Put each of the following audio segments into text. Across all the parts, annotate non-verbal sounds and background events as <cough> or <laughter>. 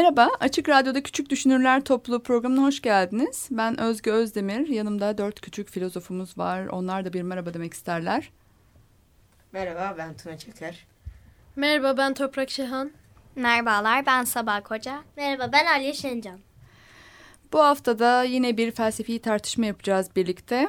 Merhaba, Açık Radyo'da Küçük Düşünürler Topluluğu programına hoş geldiniz. Ben Özge Özdemir, yanımda dört küçük filozofumuz var. Onlar da bir merhaba demek isterler. Merhaba, ben Tuna Çakır. Merhaba, ben Toprak Şehan. Merhabalar, ben Sabah Koca. Merhaba, ben Aliye Şencan. Bu haftada yine bir felsefi tartışma yapacağız birlikte.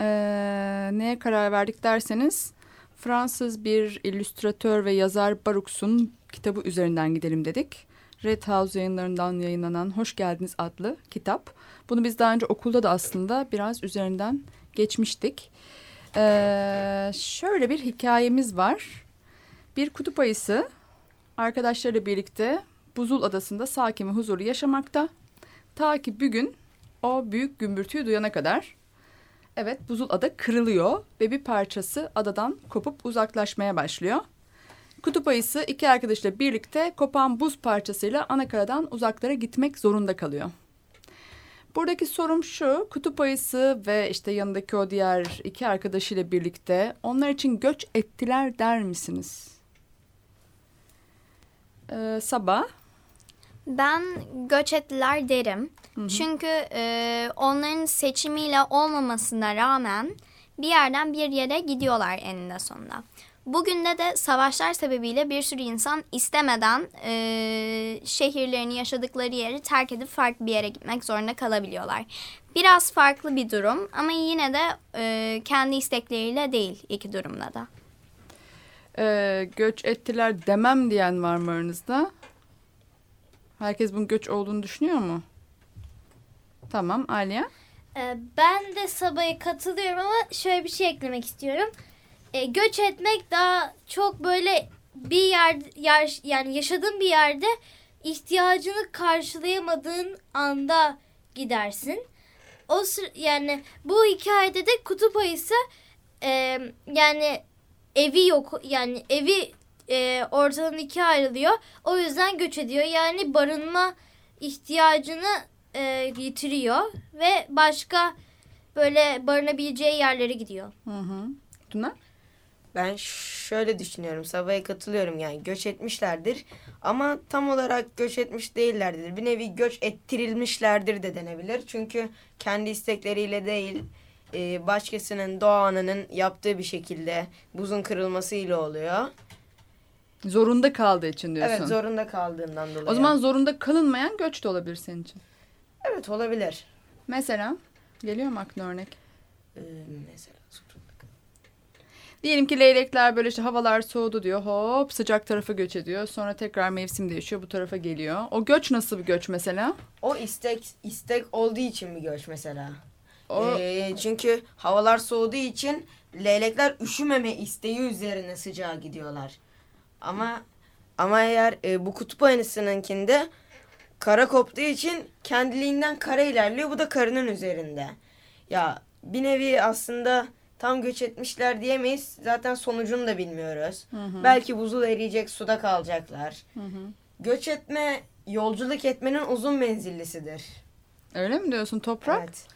Ee, neye karar verdik derseniz, Fransız bir illüstratör ve yazar Baruch'sun kitabı üzerinden gidelim dedik. Red House yayınlarından yayınlanan Hoş Geldiniz adlı kitap. Bunu biz daha önce okulda da aslında biraz üzerinden geçmiştik. Ee, şöyle bir hikayemiz var. Bir kutup ayısı arkadaşlarıyla birlikte Buzul Adası'nda sakin ve huzurlu yaşamakta. Ta ki bir gün o büyük gümbürtüyü duyana kadar evet Buzul Ada kırılıyor ve bir parçası adadan kopup uzaklaşmaya başlıyor. Kutup ayısı iki arkadaşıyla birlikte kopan buz parçasıyla anakaradan uzaklara gitmek zorunda kalıyor. Buradaki sorum şu, kutup ayısı ve işte yanındaki o diğer iki arkadaşıyla birlikte onlar için göç ettiler der misiniz? Ee, Sabah? Ben göç ettiler derim. Hı hı. Çünkü e, onların seçimiyle olmamasına rağmen bir yerden bir yere gidiyorlar eninde sonunda. Bugün de de savaşlar sebebiyle bir sürü insan istemeden e, şehirlerini yaşadıkları yeri terk edip farklı bir yere gitmek zorunda kalabiliyorlar. Biraz farklı bir durum ama yine de e, kendi istekleriyle değil iki durumda da. Ee, göç ettiler demem diyen var mı aranızda? Herkes bunun göç olduğunu düşünüyor mu? Tamam Aliye? Ben de Sabah'a katılıyorum ama şöyle bir şey eklemek istiyorum e, göç etmek daha çok böyle bir yer, yer yani yaşadığın bir yerde ihtiyacını karşılayamadığın anda gidersin. O yani bu hikayede de kutup ayısı e, yani evi yok yani evi e, ortadan ikiye ayrılıyor. O yüzden göç ediyor. Yani barınma ihtiyacını e, yitiriyor ve başka böyle barınabileceği yerlere gidiyor. Hı hı. Tuna? Ben şöyle düşünüyorum. Sabah'a katılıyorum yani göç etmişlerdir. Ama tam olarak göç etmiş değillerdir. Bir nevi göç ettirilmişlerdir de denebilir. Çünkü kendi istekleriyle değil e, başkasının doğanının yaptığı bir şekilde buzun kırılmasıyla oluyor. Zorunda kaldığı için diyorsun. Evet zorunda kaldığından dolayı. O zaman zorunda kalınmayan göç de olabilir senin için. Evet olabilir. Mesela geliyor mu aklına örnek? Ee, mesela Diyelim ki leylekler böyle işte havalar soğudu diyor. Hop sıcak tarafa göç ediyor. Sonra tekrar mevsim değişiyor bu tarafa geliyor. O göç nasıl bir göç mesela? O istek istek olduğu için bir göç mesela. O... Ee, çünkü havalar soğuduğu için leylekler üşümeme isteği üzerine sıcağa gidiyorlar. Ama ama eğer e, bu kutup ayısınınkinde kara koptuğu için kendiliğinden kara ilerliyor. Bu da karının üzerinde. Ya bir nevi aslında tam göç etmişler diyemeyiz. Zaten sonucunu da bilmiyoruz. Hı hı. Belki buzul eriyecek, suda kalacaklar. Hı hı. Göç etme, yolculuk etmenin uzun menzillisidir. Öyle mi diyorsun Toprak? Evet.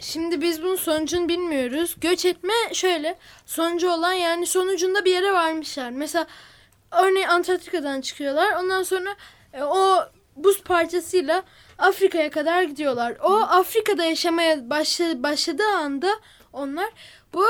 Şimdi biz bunun sonucunu bilmiyoruz. Göç etme şöyle. Sonucu olan yani sonucunda bir yere varmışlar. Mesela örneğin Antarktika'dan çıkıyorlar. Ondan sonra e, o buz parçasıyla Afrika'ya kadar gidiyorlar. O Afrika'da yaşamaya başladı, başladığı anda onlar bu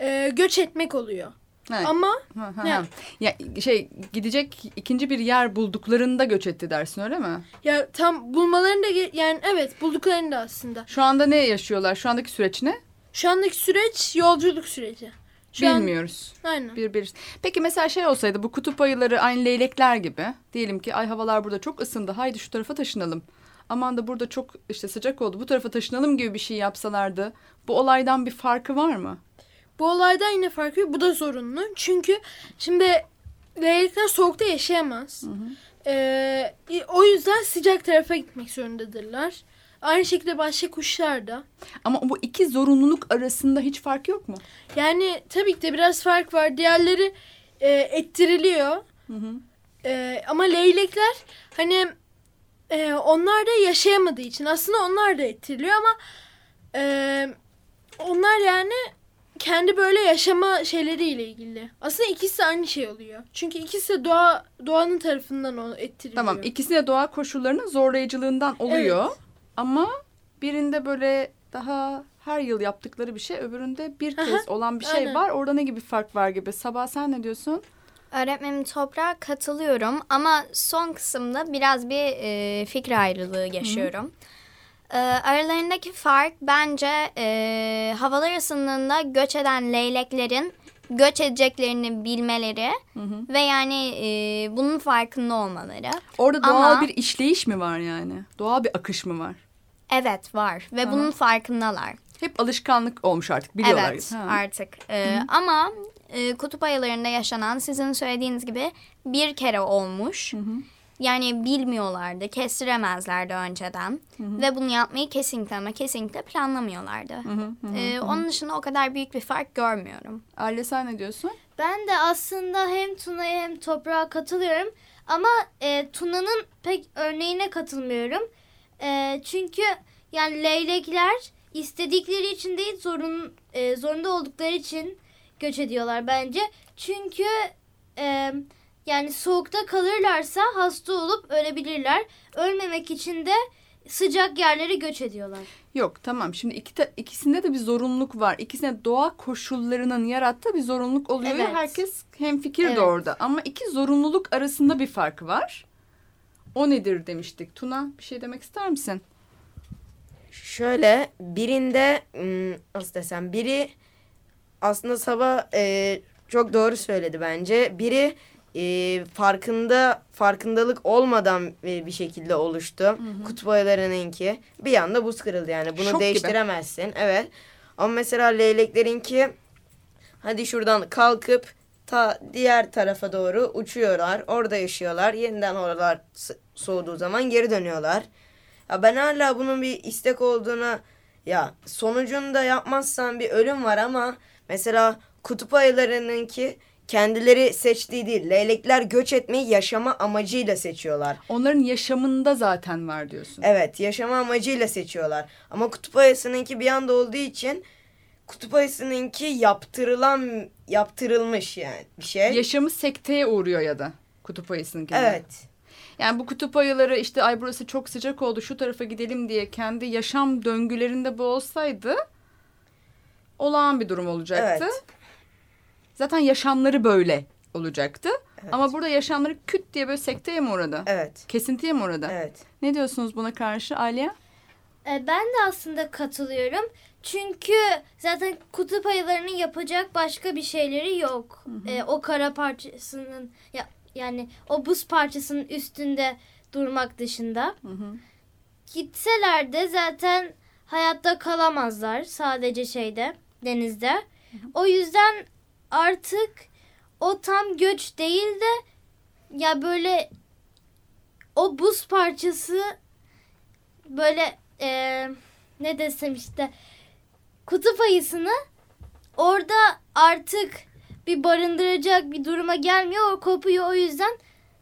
e, göç etmek oluyor. Evet. Ama ha, ha, ha. ya şey gidecek ikinci bir yer bulduklarında göç etti dersin öyle mi? Ya tam bulmalarında yani evet bulduklarında aslında. Şu anda ne yaşıyorlar? Şu andaki süreç ne? Şu andaki süreç yolculuk süreci. Şu Bilmiyoruz. An, aynen. Bir, bir. Peki mesela şey olsaydı bu kutup ayıları aynı leylekler gibi. Diyelim ki ay havalar burada çok ısındı. Haydi şu tarafa taşınalım aman da burada çok işte sıcak oldu bu tarafa taşınalım gibi bir şey yapsalardı bu olaydan bir farkı var mı? Bu olaydan yine farkı yok. Bu da zorunlu. Çünkü şimdi leylekler soğukta yaşayamaz. Hı hı. Ee, o yüzden sıcak tarafa gitmek zorundadırlar. Aynı şekilde başka kuşlar da. Ama bu iki zorunluluk arasında hiç fark yok mu? Yani tabii ki de biraz fark var. Diğerleri e, ettiriliyor. Hı hı. E, ama leylekler hani e, onlar da yaşayamadığı için aslında onlar da ettiriliyor ama e, onlar yani kendi böyle yaşama şeyleriyle ilgili. Aslında ikisi de aynı şey oluyor. Çünkü ikisi de doğa doğanın tarafından o ettiriliyor. Tamam ikisi de doğa koşullarının zorlayıcılığından oluyor. Evet. Ama birinde böyle daha her yıl yaptıkları bir şey öbüründe bir kez Aha, olan bir şey aynen. var. Orada ne gibi fark var gibi. Sabah sen ne diyorsun? Öğretmenim toprağa katılıyorum ama son kısımda biraz bir e, fikir ayrılığı yaşıyorum. E, aralarındaki fark bence e, havalar ısındığında göç eden leyleklerin göç edeceklerini bilmeleri ve yani e, bunun farkında olmaları. Orada doğal Ama- bir işleyiş mi var yani? Doğal bir akış mı var? Evet var ve bunun farkındalar. Hep alışkanlık olmuş artık biliyorlar. Evet Ha. artık. Ee, ama e, kutup ayılarında yaşanan sizin söylediğiniz gibi bir kere olmuş. Yani bilmiyorlardı, kestiremezlerdi önceden. Ve bunu yapmayı kesinlikle ama kesinlikle planlamıyorlardı. Ee, Onun dışında o kadar büyük bir fark görmüyorum. Aile sen ne diyorsun? Ben de aslında hem Tuna'ya hem Toprağa katılıyorum. Ama e, Tuna'nın pek örneğine katılmıyorum. E, çünkü yani leylekler istedikleri için değil zorun e, zorunda oldukları için göç ediyorlar bence. Çünkü e, yani soğukta kalırlarsa hasta olup ölebilirler. Ölmemek için de sıcak yerlere göç ediyorlar. Yok tamam şimdi iki ta- ikisinde de bir zorunluluk var. İkisinde doğa koşullarının yarattığı bir zorunluluk oluyor. ve Evet. Herkes hem fikir Evet. de orada. Ama iki zorunluluk arasında bir fark var. O nedir demiştik. Tuna bir şey demek ister misin? Şöyle birinde nasıl desem biri aslında sabah e, çok doğru söyledi bence. Biri e, farkında farkındalık olmadan e, bir şekilde oluştu. Kutup ayılarınınki bir anda buz kırıldı yani bunu Şok gibi. değiştiremezsin. Evet. Ama mesela leyleklerinki hadi şuradan kalkıp ta diğer tarafa doğru uçuyorlar. Orada yaşıyorlar. Yeniden oralar soğuduğu zaman geri dönüyorlar. Ya ben hala bunun bir istek olduğuna ya sonucunda yapmazsan bir ölüm var ama mesela kutup ayılarınınki kendileri seçtiği değil. Leylekler göç etmeyi yaşama amacıyla seçiyorlar. Onların yaşamında zaten var diyorsun. Evet yaşama amacıyla seçiyorlar. Ama kutup ayısınınki bir anda olduğu için kutup ayısınınki yaptırılan yaptırılmış yani bir şey. Yaşamı sekteye uğruyor ya da kutup ayısının evet. Yani bu kutup ayıları işte ay burası çok sıcak oldu şu tarafa gidelim diye kendi yaşam döngülerinde bu olsaydı olağan bir durum olacaktı. Evet. Zaten yaşamları böyle olacaktı. Ama burada yaşamları küt diye böyle sekteye mi uğradı? Evet. Kesintiye mi uğradı? Evet. Ne diyorsunuz buna karşı Aliye? E, ben de aslında katılıyorum. Çünkü zaten kutup ayılarının yapacak başka bir şeyleri yok. E, o kara parçasının ya, yani o buz parçasının üstünde durmak dışında. Gitseler de zaten hayatta kalamazlar sadece şeyde denizde. O yüzden artık o tam göç değil de ya böyle o buz parçası böyle eee, ne desem işte kutup ayısını orada artık bir barındıracak bir duruma gelmiyor. O kopuyor o yüzden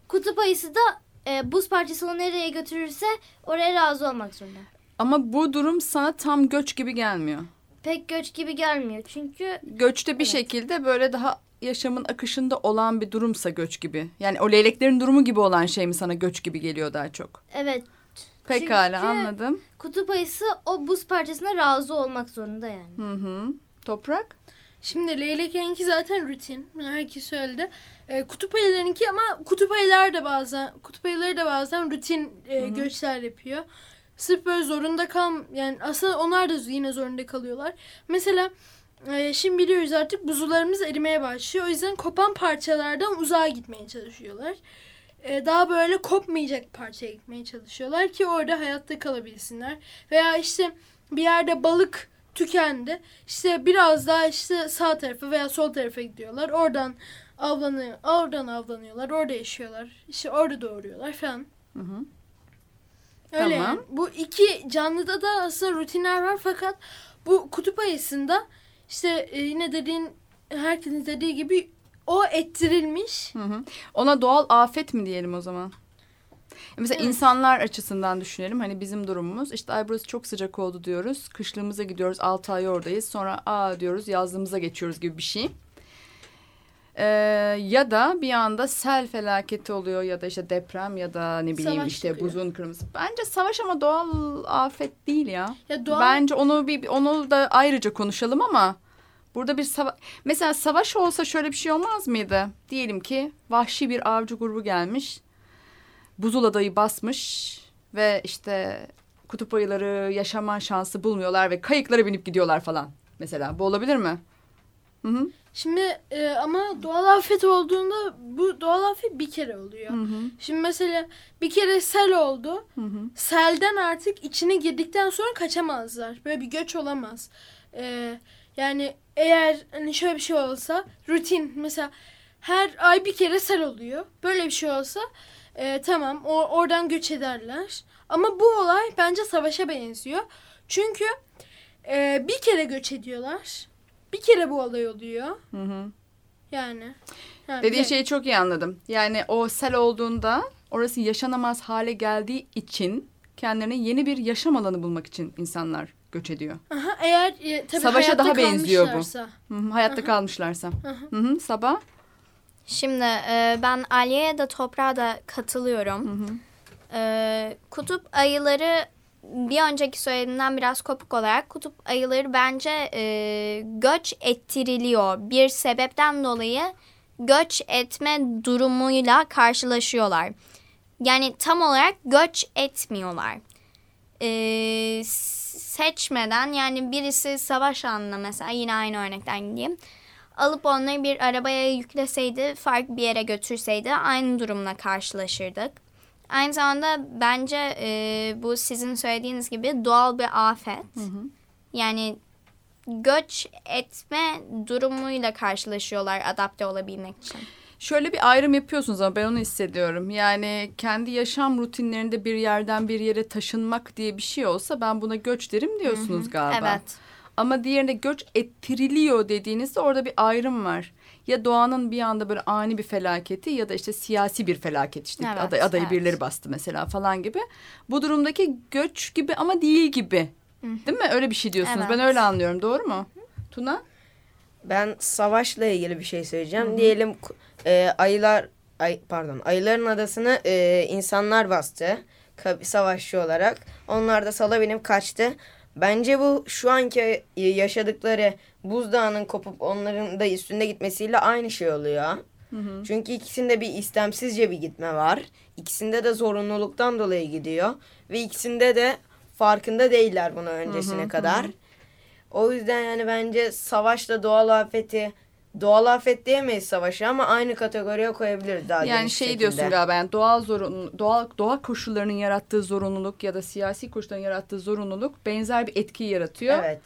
kutup ayısı da eee, buz parçası onu nereye götürürse oraya razı olmak zorunda. Ama bu durum sana tam göç gibi gelmiyor. Pek göç gibi gelmiyor çünkü Göçte bir şekilde böyle daha yaşamın akışında olan bir durumsa göç gibi. Yani o leyleklerin durumu gibi olan şey mi sana göç gibi geliyor daha çok? evet Pekala Çünkü- anladım. kutup ayısı o buz parçasına razı olmak zorunda yani. Hı hı. Toprak? Şimdi leyleklerinki zaten rutin. Bunu herkes söyledi. E, kutup ayılarınki ama kutup ayılar da bazen kutup ayıları da bazen rutin e, göçler yapıyor. Sırf böyle zorunda kal yani aslında onlar da yine zorunda kalıyorlar. Mesela e, şimdi biliyoruz artık buzullarımız erimeye başlıyor. O yüzden kopan parçalardan uzağa gitmeye çalışıyorlar. E, daha böyle kopmayacak parçaya gitmeye çalışıyorlar ki orada hayatta kalabilsinler. Veya işte bir yerde balık tükendi. İşte biraz daha işte sağ tarafa veya sol tarafa gidiyorlar. Oradan avlanıyor, oradan avlanıyorlar, orada yaşıyorlar. İşte orada doğuruyorlar falan. Öyle Tamam. yani. Bu iki canlıda da aslında rutinler var fakat bu kutup ayısında işte e, yine dediğin herkesin dediği gibi o ettirilmiş. Hı hı. Ona doğal afet mi diyelim o zaman? Mesela Evet. insanlar açısından düşünelim. Hani bizim durumumuz işte ay burası çok sıcak oldu diyoruz. Kışlığımıza gidiyoruz 6 ay oradayız. Sonra aa diyoruz yazlığımıza geçiyoruz gibi bir şey. Ee, ya da bir anda sel felaketi oluyor ya da işte deprem ya da ne bileyim Savaş işte çıkıyor. buzun kırmızı. Bence savaş ama doğal afet değil ya. Ya doğal Bence onu bir onu da ayrıca konuşalım ama burada bir sava mesela savaş olsa şöyle bir şey olmaz mıydı? Diyelim ki vahşi bir avcı grubu gelmiş. Buzul adayı basmış ve işte kutup ayıları yaşama şansı bulmuyorlar ve kayıklara binip gidiyorlar falan. Mesela bu olabilir mi? Hı hı. Şimdi e, ama doğal afet olduğunda bu doğal afet bir kere oluyor. Hı hı. Şimdi mesela bir kere sel oldu. Hı hı. Selden artık içine girdikten sonra kaçamazlar. Böyle bir göç olamaz. E, yani eğer hani şöyle bir şey olsa rutin mesela her ay bir kere sel oluyor. Böyle bir şey olsa e, tamam o, oradan göç ederler. Ama bu olay bence savaşa benziyor. Çünkü e, bir kere göç ediyorlar. Bir kere bu olay oluyor. Hı hı. Yani. yani Dediğin şeyi çok iyi anladım. Yani o sel olduğunda orası yaşanamaz hale geldiği için kendilerine yeni bir yaşam alanı bulmak için insanlar göç ediyor. Aha, eğer e, tabii Savaşa hayatta daha benziyor bu. kalmışlarsa. Hı hı, hayatta kalmışlarsa. Hı hı, sabah. Şimdi e, ben Aliye'ye de toprağa da katılıyorum. E, kutup ayıları bir önceki söylediğimden biraz kopuk olarak kutup ayıları bence e, göç ettiriliyor. Bir sebepten dolayı göç etme durumuyla karşılaşıyorlar. Yani tam olarak göç etmiyorlar. E, seçmeden yani birisi savaş anına mesela yine aynı örnekten gideyim alıp onları bir arabaya yükleseydi, farklı bir yere götürseydi aynı durumla karşılaşırdık. Aynı zamanda bence e, bu sizin söylediğiniz gibi doğal bir afet. Yani göç etme durumuyla karşılaşıyorlar adapte olabilmek için. Şöyle bir ayrım yapıyorsunuz ama ben onu hissediyorum. Yani kendi yaşam rutinlerinde bir yerden bir yere taşınmak diye bir şey olsa ben buna göç derim diyorsunuz galiba. Evet. Ama diğerine göç ettiriliyor dediğinizde orada bir ayrım var. Ya doğanın bir anda böyle ani bir felaketi ya da işte siyasi bir felaket işte Evet, aday, adayı evet. birileri bastı mesela falan gibi. Bu durumdaki göç gibi ama değil gibi. Değil mi? Öyle bir şey diyorsunuz. Evet. Ben öyle anlıyorum. Doğru mu? Tuna? Ben savaşla ilgili bir şey söyleyeceğim. Diyelim ku- e, ayılar ay, pardon ayıların adasını e, insanlar bastı savaşçı olarak. Onlar da sala kaçtı. Bence bu şu anki yaşadıkları buzdağının kopup onların da üstünde gitmesiyle aynı şey oluyor. Çünkü ikisinde bir istemsizce bir gitme var. İkisinde de zorunluluktan dolayı gidiyor. Ve ikisinde de farkında değiller bunu öncesine kadar. O yüzden yani bence savaşla doğal afeti doğal afet diyemeyiz savaşı ama aynı kategoriye koyabiliriz daha Yani geniş şey şekilde. diyorsun galiba yani doğal zorun doğal doğa koşullarının yarattığı zorunluluk ya da siyasi koşulların yarattığı zorunluluk benzer bir etki yaratıyor. Evet.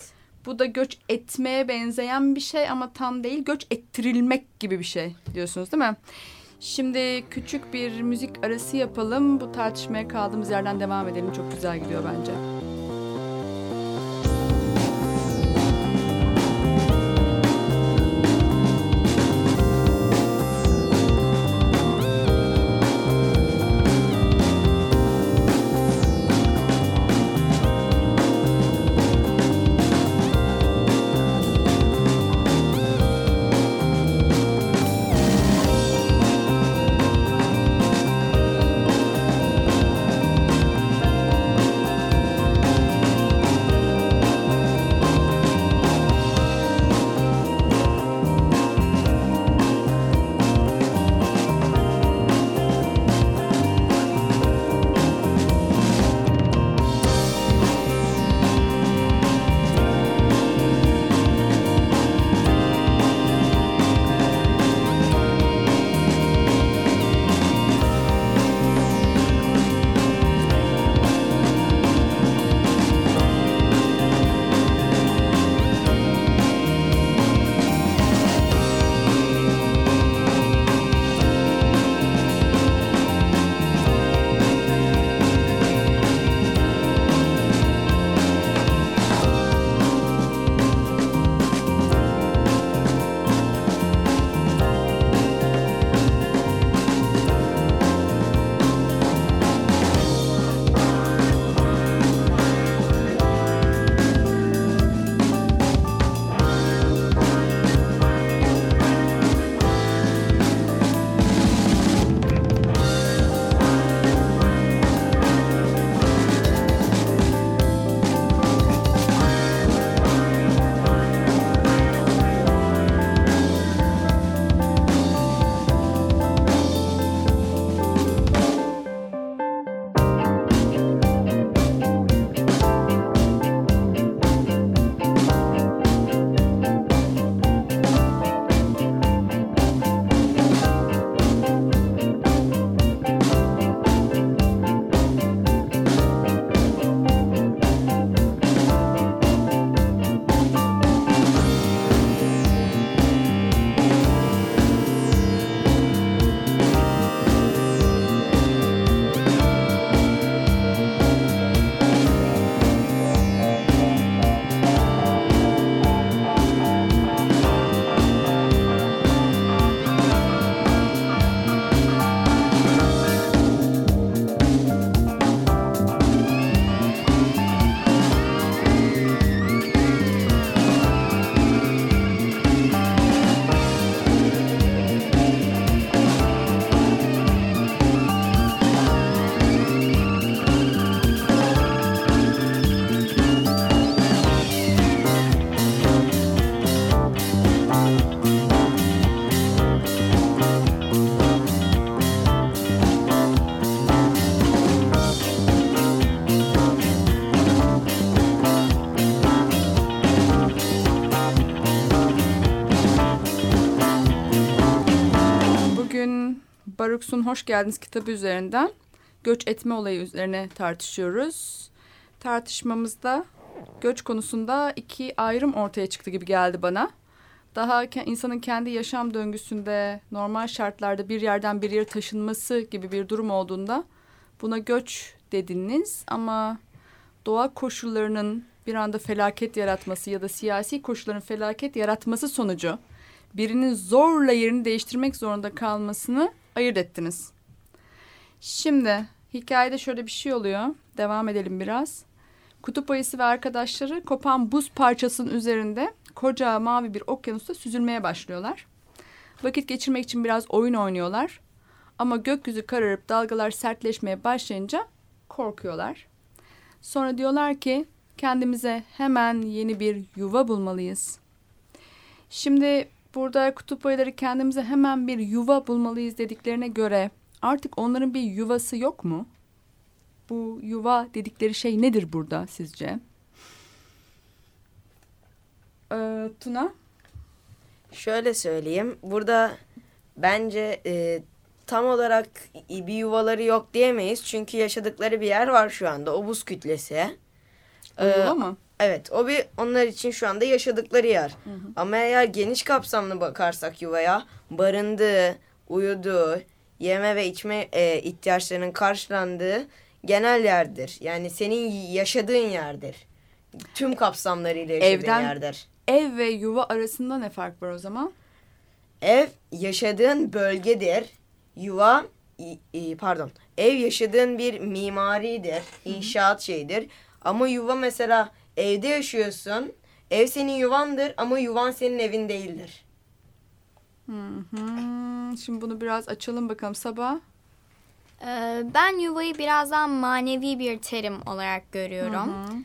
Bu da göç etmeye benzeyen bir şey ama tam değil göç ettirilmek gibi bir şey diyorsunuz değil mi? Şimdi küçük bir müzik arası yapalım. Bu tartışmaya kaldığımız yerden devam edelim. Çok güzel gidiyor bence. Baruch'sun Hoş Geldiniz kitabı üzerinden göç etme olayı üzerine tartışıyoruz. Tartışmamızda göç konusunda iki ayrım ortaya çıktı gibi geldi bana. Daha insanın kendi yaşam döngüsünde normal şartlarda bir yerden bir yere taşınması gibi bir durum olduğunda buna göç dediniz ama doğa koşullarının bir anda felaket yaratması ya da siyasi koşulların felaket yaratması sonucu birinin zorla yerini değiştirmek zorunda kalmasını ayırt ettiniz. Şimdi hikayede şöyle bir şey oluyor. Devam edelim biraz. Kutup ayısı ve arkadaşları kopan buz parçasının üzerinde koca mavi bir okyanusta süzülmeye başlıyorlar. Vakit geçirmek için biraz oyun oynuyorlar. Ama gökyüzü kararıp dalgalar sertleşmeye başlayınca korkuyorlar. Sonra diyorlar ki kendimize hemen yeni bir yuva bulmalıyız. Şimdi burada kutup ayıları kendimize hemen bir yuva bulmalıyız dediklerine göre artık onların bir yuvası yok mu? Bu yuva dedikleri şey nedir burada sizce? Ee, Tuna? Şöyle söyleyeyim. Burada bence e, tam olarak bir yuvaları yok diyemeyiz. Çünkü yaşadıkları bir yer var şu anda. O buz kütlesi. Yuva mı? Evet o bir onlar için şu anda yaşadıkları yer. Hı hı. Ama eğer geniş kapsamlı bakarsak yuvaya barındığı, uyuduğu, yeme ve içme e, ihtiyaçlarının karşılandığı genel yerdir. Yani senin yaşadığın yerdir. Tüm kapsamlarıyla yaşadığın Evden, yerdir. Ev ve yuva arasında ne fark var o zaman? Ev yaşadığın bölgedir. Yuva pardon. Ev yaşadığın bir mimaridir. inşaat şeydir. Ama yuva mesela evde yaşıyorsun. Ev senin yuvandır ama yuvan senin evin değildir. Hı hı. Şimdi bunu biraz açalım bakalım Sabah. Ee, ben yuvayı biraz daha manevi bir terim olarak görüyorum. Hı hı.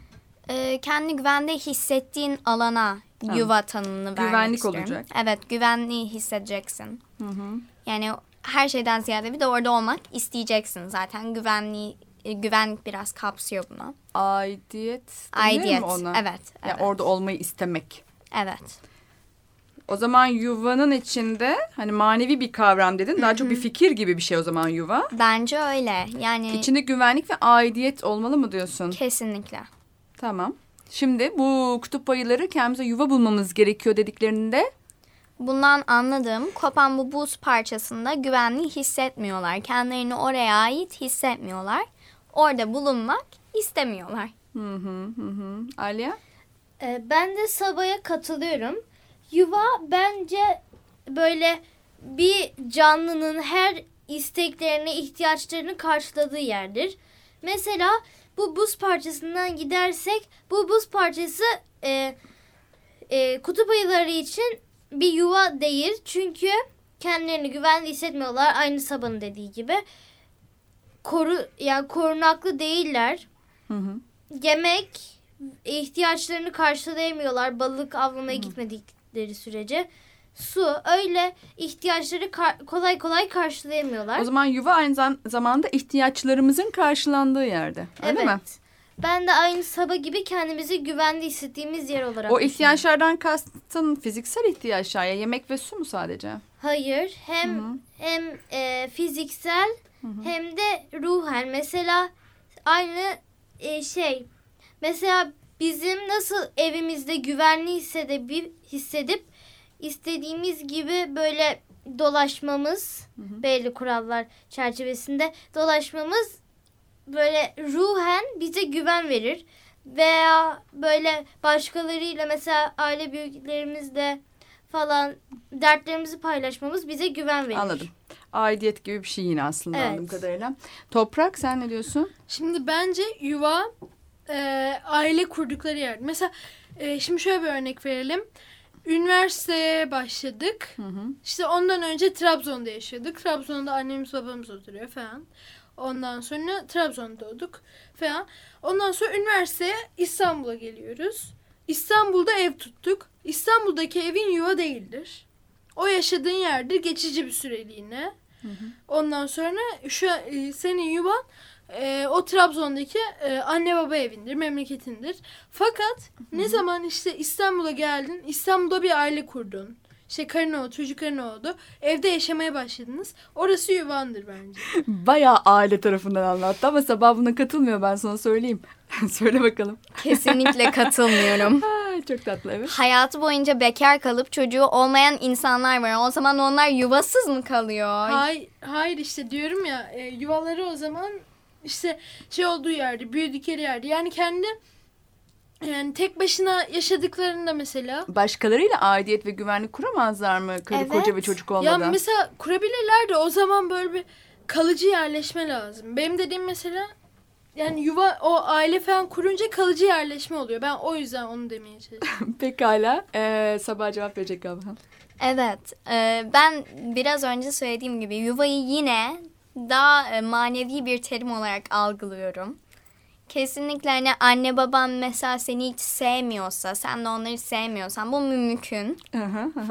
Ee, kendi güvende hissettiğin alana tamam. yuva tanımını vermek Güvenlik istiyorum. olacak. Evet güvenliği hissedeceksin. Hı hı. Yani her şeyden ziyade bir de orada olmak isteyeceksin zaten. Güvenliği e, güvenlik biraz kapsıyor bunu. Aidiyet Aidiyet. mi ona? Evet, evet. Yani orada olmayı istemek. Evet. O zaman yuvanın içinde hani manevi bir kavram dedin. Daha çok bir fikir gibi bir şey o zaman yuva. Bence öyle. Yani içinde güvenlik ve aidiyet olmalı mı diyorsun? Kesinlikle. Tamam. Şimdi bu kutup ayıları kendimize yuva bulmamız gerekiyor dediklerinde Bundan anladığım kopan bu buz parçasında güvenli hissetmiyorlar. Kendilerini oraya ait hissetmiyorlar. Orada bulunmak istemiyorlar. Hı hı hı. Aliye? Ee, ben de Sabah'a katılıyorum. Yuva bence böyle bir canlının her isteklerini, ihtiyaçlarını karşıladığı yerdir. Mesela bu buz parçasından gidersek bu buz parçası e, e, kutup ayıları için bir yuva değil. Çünkü kendilerini güvenli hissetmiyorlar. Aynı Sabah'ın dediği gibi. Koru yani korunaklı değiller. Hı hı. Yemek ihtiyaçlarını karşılayamıyorlar. Balık avlamaya hı. gitmedikleri sürece. Su öyle ihtiyaçları kolay kolay karşılayamıyorlar. O zaman yuva aynı zamanda ihtiyaçlarımızın karşılandığı yerde. Öyle evet. mi? Ben de aynı sabah gibi kendimizi güvende hissettiğimiz yer olarak O ihtiyaçlardan kastın fiziksel ihtiyaçlar ya yemek ve su mu sadece? Hayır hem Hı -hı. hem e, fiziksel Hı -hı. hem de ruhen mesela aynı e, şey mesela bizim nasıl evimizde güvenli hissedip, hissedip istediğimiz gibi böyle dolaşmamız hı hı. belli kurallar çerçevesinde dolaşmamız böyle ruhen bize güven verir. Veya böyle başkalarıyla mesela aile büyüklerimizle falan dertlerimizi paylaşmamız bize güven verir. Anladım. Aidiyet gibi bir şey yine aslında evet. anladığım kadarıyla. Toprak sen ne diyorsun? Şimdi bence yuva e, aile kurdukları yer. Mesela e, şimdi şöyle bir örnek verelim. Üniversiteye başladık. Hı hı. İşte ondan önce Trabzon'da yaşadık. Trabzon'da annemiz babamız oturuyor falan. Ondan sonra Trabzon'da doğduk falan. Ondan sonra üniversiteye İstanbul'a geliyoruz. İstanbul'da ev tuttuk. İstanbul'daki evin yuva değildir. O yaşadığın yerdir geçici bir süreliğine. Hı hı. Ondan sonra şu e, senin yuvan e, o Trabzon'daki e, anne baba evindir, memleketindir. Fakat hı hı. ne zaman işte İstanbul'a geldin, İstanbul'da bir aile kurdun. İşte karın oldu, çocukların oldu. Evde yaşamaya başladınız. Orası yuvandır bence. <laughs> Bayağı aile tarafından anlattı ama Sabah buna katılmıyor ben sana söyleyeyim. <laughs> Söyle bakalım. Kesinlikle katılmıyorum. <laughs> Ay, çok tatlı evet. Hayatı boyunca bekar kalıp çocuğu olmayan insanlar var. O zaman onlar yuvasız mı kalıyor? Hayır, hayır işte diyorum ya e, yuvaları o zaman işte şey olduğu yerde, büyüdükleri yerde. Yani kendi yani tek başına yaşadıklarında mesela Başkalarıyla aidiyet ve güvenlik kuramazlar mı? Karı Evet. koca ve çocuk Ya olmadan. mesela kurabilirler de o zaman böyle bir kalıcı yerleşme lazım. Benim dediğim mesela yani yuva o aile falan kurunca kalıcı yerleşme oluyor. Ben o yüzden onu demeye çalışıyorum. <laughs> Pekala. Ee, Sabah cevap verecek galiba. Evet. e, ben biraz önce söylediğim gibi yuvayı yine daha e, manevi bir terim olarak algılıyorum. Kesinlikle hani anne baban mesela seni hiç sevmiyorsa, sen de onları sevmiyorsan bu mümkün Hı hı, hı hı.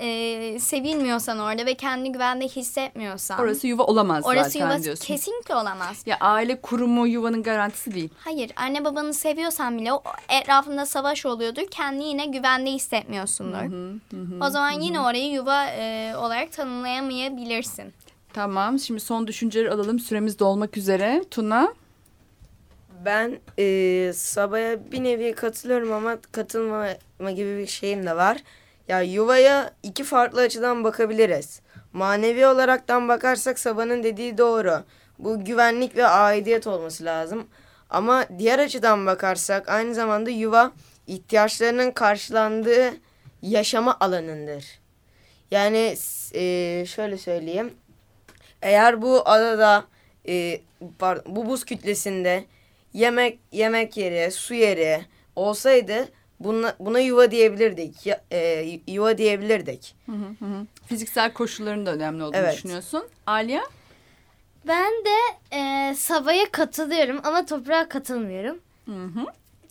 E, sevilmiyorsan orada ve kendini güvende hissetmiyorsan. Orası yuva olamaz orası zaten diyorsun. kesinlikle olamaz. Ya aile kurumu yuvanın garantisi değil. Hayır anne babanı seviyorsan bile o etrafında savaş oluyordur. Kendini yine güvende hissetmiyorsundur. o zaman yine orayı yuva e, olarak tanımlayamayabilirsin. Tamam. Şimdi son düşünceleri alalım. Süremiz dolmak üzere. Tuna. Ben e, Sabah'a bir nevi katılıyorum ama katılmama gibi bir şeyim de var. Ya yuvaya iki farklı açıdan bakabiliriz. Manevi olaraktan bakarsak Sabah'ın dediği doğru. Bu güvenlik ve aidiyet olması lazım. Ama diğer açıdan bakarsak aynı zamanda yuva ihtiyaçlarının karşılandığı yaşama alanındır. Yani e, şöyle söyleyeyim. Eğer bu adada e, pardon, bu buz kütlesinde yemek yemek yeri, su yeri olsaydı buna, buna yuva diyebilirdik. Ya, e, yuva diyebilirdik. Fiziksel koşulların da önemli olduğunu Evet. düşünüyorsun. Aliye? Ben de e, Sabah'a katılıyorum ama toprağa katılmıyorum. Hı hı.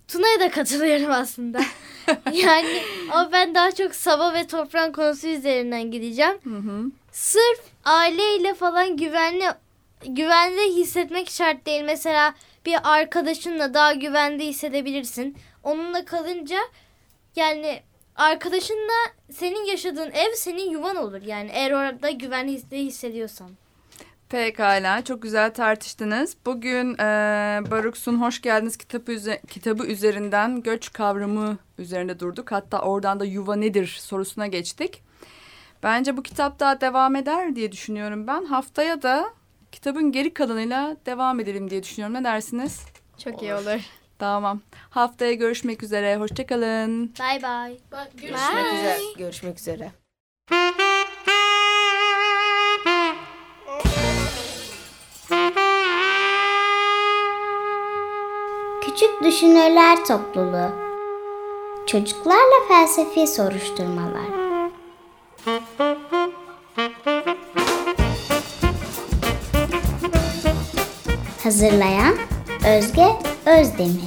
Tuna'ya da katılıyorum aslında. <laughs> yani ama ben daha çok Sabah ve toprağın konusu üzerinden gideceğim. Hı hı. Sırf aileyle falan güvenli güvende hissetmek şart değil. Mesela bir arkadaşınla daha güvende hissedebilirsin. Onunla kalınca yani arkadaşınla senin yaşadığın ev senin yuvan olur. Yani eğer orada güvenli his- hissediyorsan. Pekala. Çok güzel tartıştınız. Bugün e, Baruksun Hoş Geldiniz kitabı, üze- kitabı üzerinden göç kavramı üzerinde durduk. Hatta oradan da yuva nedir sorusuna geçtik. Bence bu kitap daha devam eder diye düşünüyorum ben. Haftaya da kitabın geri kalanıyla devam edelim diye düşünüyorum. Ne dersiniz? Çok iyi olur. Tamam. Haftaya görüşmek üzere. Hoşçakalın. Bye bye. Bak, Görüşmek üzere. Görüşmek üzere. Küçük Düşünürler Topluluğu Çocuklarla Felsefi Soruşturmalar Hazırlayan Özge Özdemir